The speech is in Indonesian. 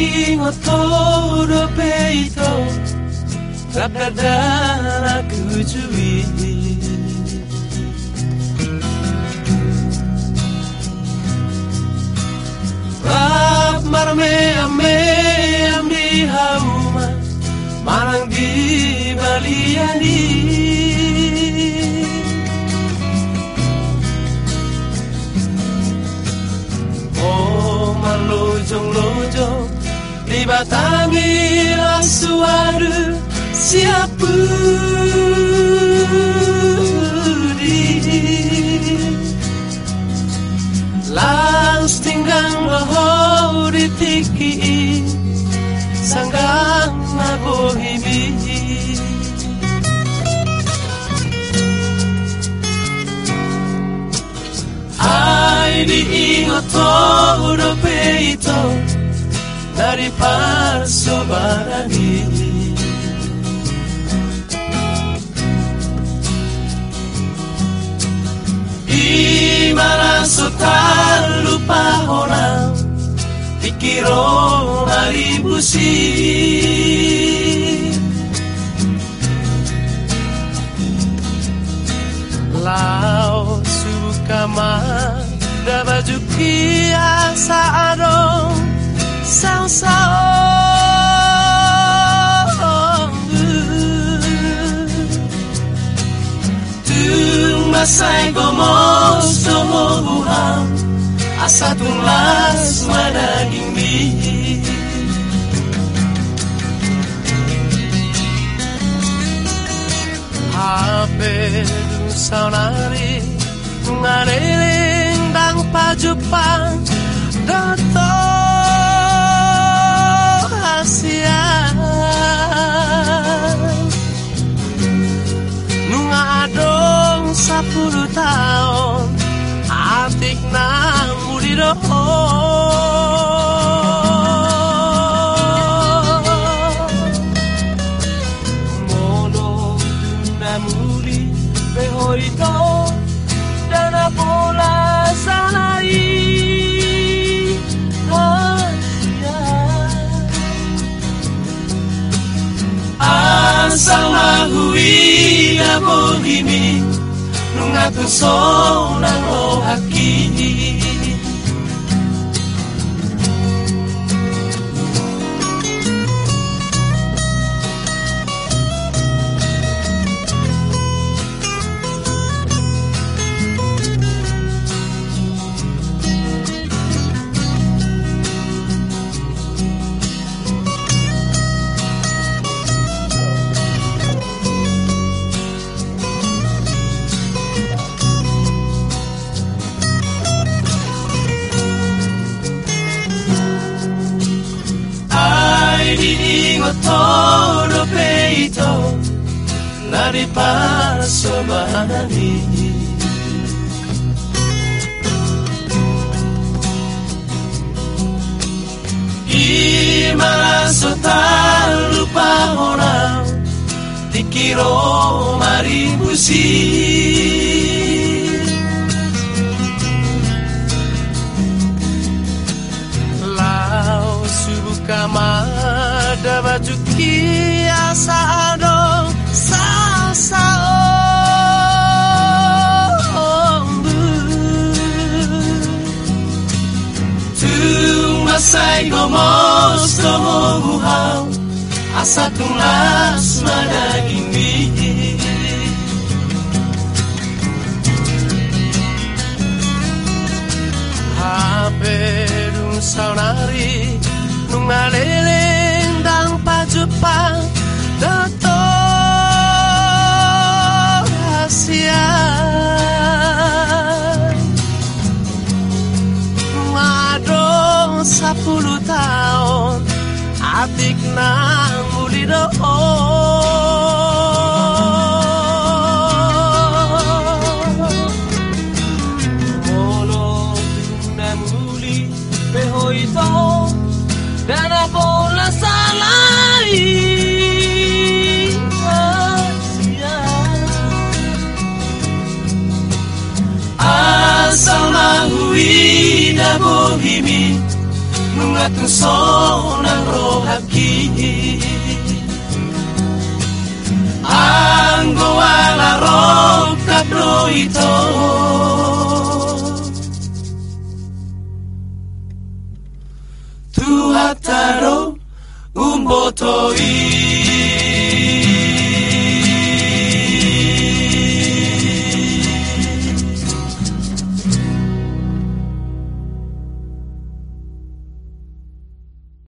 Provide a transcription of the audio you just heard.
naging authoritative Sakadara kujuidi Rap marme ame amri hauma Marang di baliani Oh jonglo Dibatangi lang suara siapa di Lang tinggang roho ditiki Sanggang nabohimi Ai diingat todo peito Dari persobarani Di mana tak lupa orang Pikiro hari busi Lau suka mah Da baju kiasa adong Sao Tung masay gomos Tumobuhang Asa tunglas madaging mi Hape saunari Ngariling dang pajupang Dato bohimi Nung atong sonang o hakini Manani Imaraso tak lupa orang Dikiro maribusi Lau subuka mada baju kiasa masay gomos tomobuhaw Asa tunglas madaging bihis Haberung saunari Nung naliling dang pajupang Dato Kapulu Town, atik na oh. muli doon. Molo na muli pehoy bola salai. Nungat ng song ng rohab ki Ang gawala rob kablo ito Tuhataro umboto ito